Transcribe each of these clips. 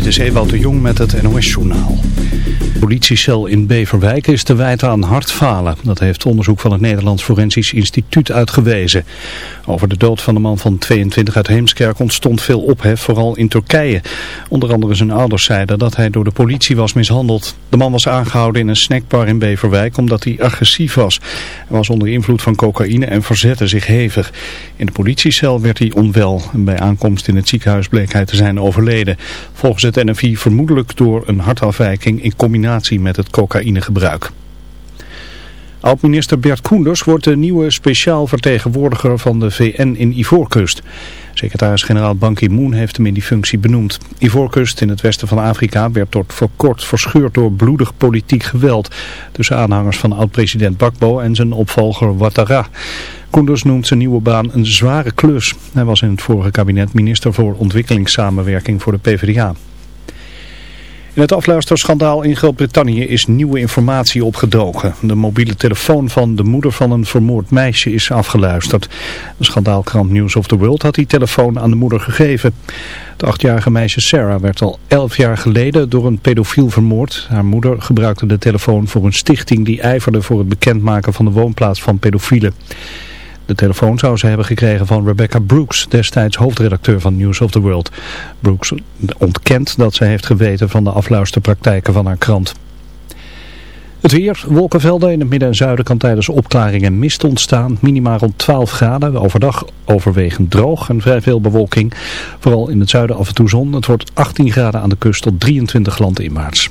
Dit is Ewout de Jong met het NOS-journaal. De politiecel in Beverwijk is te wijten aan hartfalen. Dat heeft onderzoek van het Nederlands Forensisch Instituut uitgewezen. Over de dood van de man van 22 uit Heemskerk ontstond veel ophef, vooral in Turkije. Onder andere zijn ouders zeiden dat hij door de politie was mishandeld. De man was aangehouden in een snackbar in Beverwijk omdat hij agressief was. Hij was onder invloed van cocaïne en verzette zich hevig. In de politiecel werd hij onwel en bij aankomst in het ziekenhuis bleek hij te zijn overleden. Volgens NFI vermoedelijk door een hartafwijking in combinatie met het cocaïnegebruik. Oud-minister Bert Koenders wordt de nieuwe speciaal vertegenwoordiger van de VN in Ivoorkust. Secretaris-generaal Ban Ki-moon heeft hem in die functie benoemd. Ivoorkust in het westen van Afrika werd tot voor kort verscheurd door bloedig politiek geweld tussen aanhangers van oud-president Bakbo en zijn opvolger Ouattara. Koenders noemt zijn nieuwe baan een zware klus. Hij was in het vorige kabinet minister voor ontwikkelingssamenwerking voor de PvdA. In het afluisterschandaal in Groot-Brittannië is nieuwe informatie opgedoken. De mobiele telefoon van de moeder van een vermoord meisje is afgeluisterd. De schandaalkrant News of the World had die telefoon aan de moeder gegeven. Het achtjarige meisje Sarah werd al elf jaar geleden door een pedofiel vermoord. Haar moeder gebruikte de telefoon voor een stichting die ijverde voor het bekendmaken van de woonplaats van pedofielen. De telefoon zou ze hebben gekregen van Rebecca Brooks, destijds hoofdredacteur van News of the World. Brooks ontkent dat ze heeft geweten van de afluisterpraktijken van haar krant. Het weer, wolkenvelden in het midden en zuiden kan tijdens opklaringen mist ontstaan. Minimaal rond 12 graden, overdag overwegend droog en vrij veel bewolking. Vooral in het zuiden af en toe zon. Het wordt 18 graden aan de kust tot 23 landen in maart.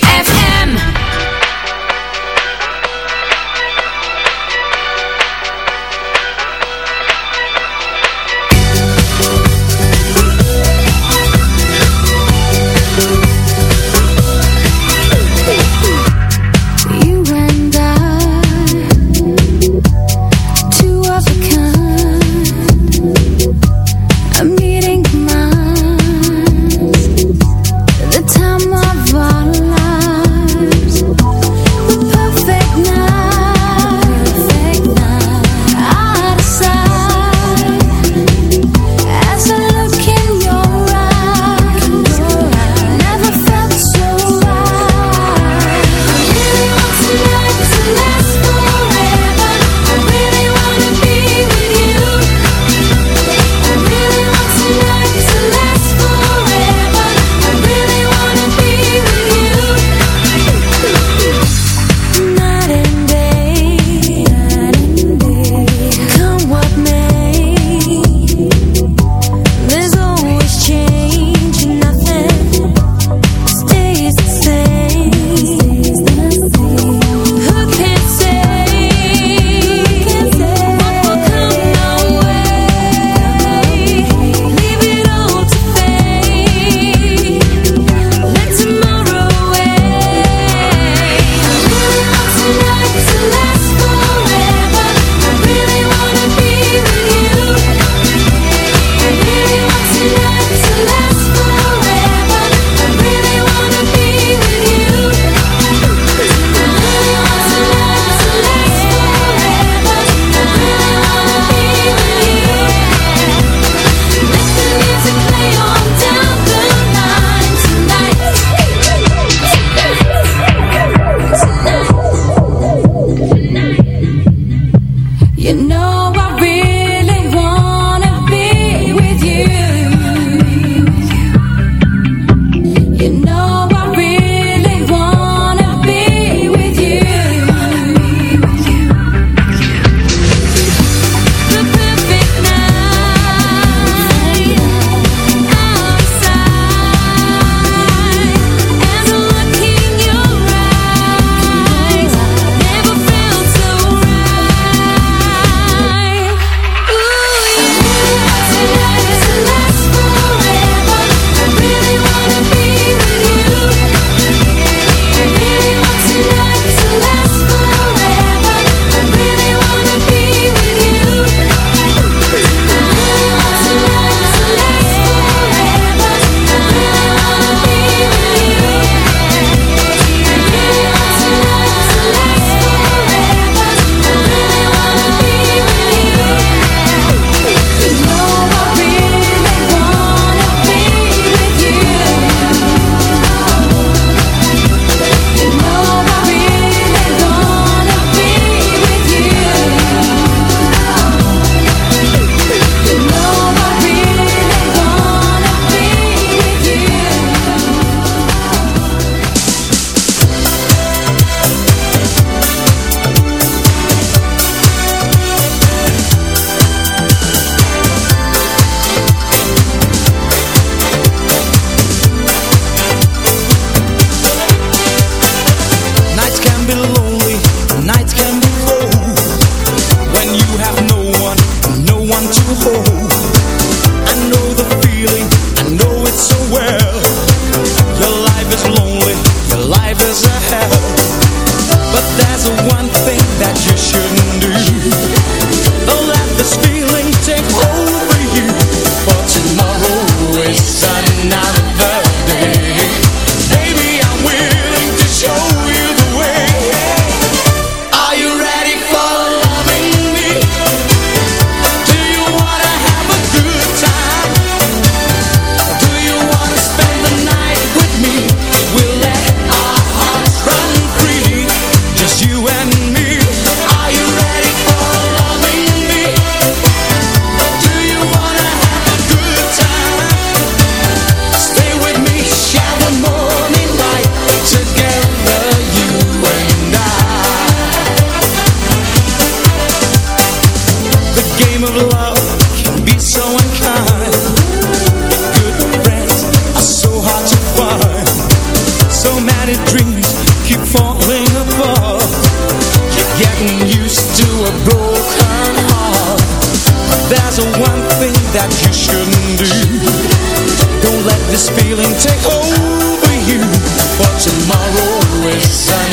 tomorrow is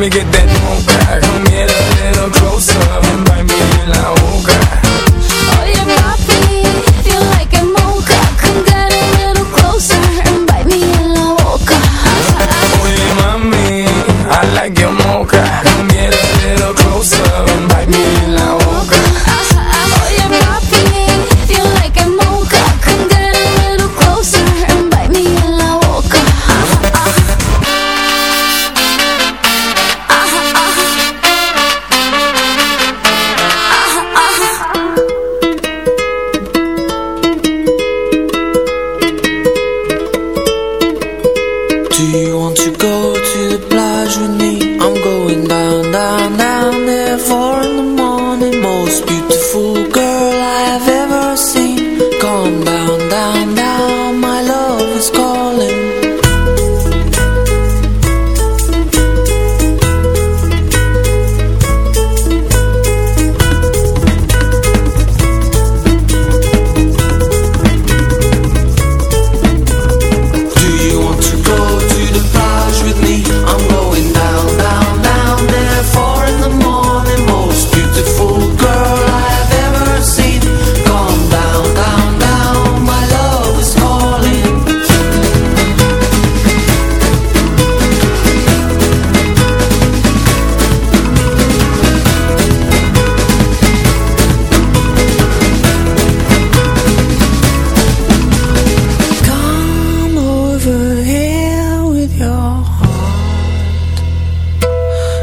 let me get that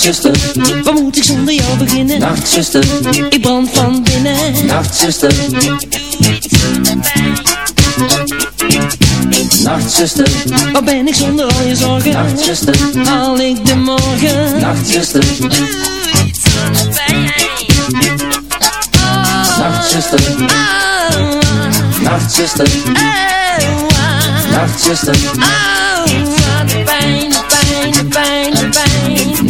nachtzuster, Wat moet ik zonder jou beginnen? nachtzuster, Ik brand van binnen. Nachtzuster, nachtzuster, Wat ben ik zonder al je zorgen? nachtzuster, Haal ik de morgen? nachtzuster, nachtzuster, nachtzuster, nachtzuster, Oh,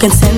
Can send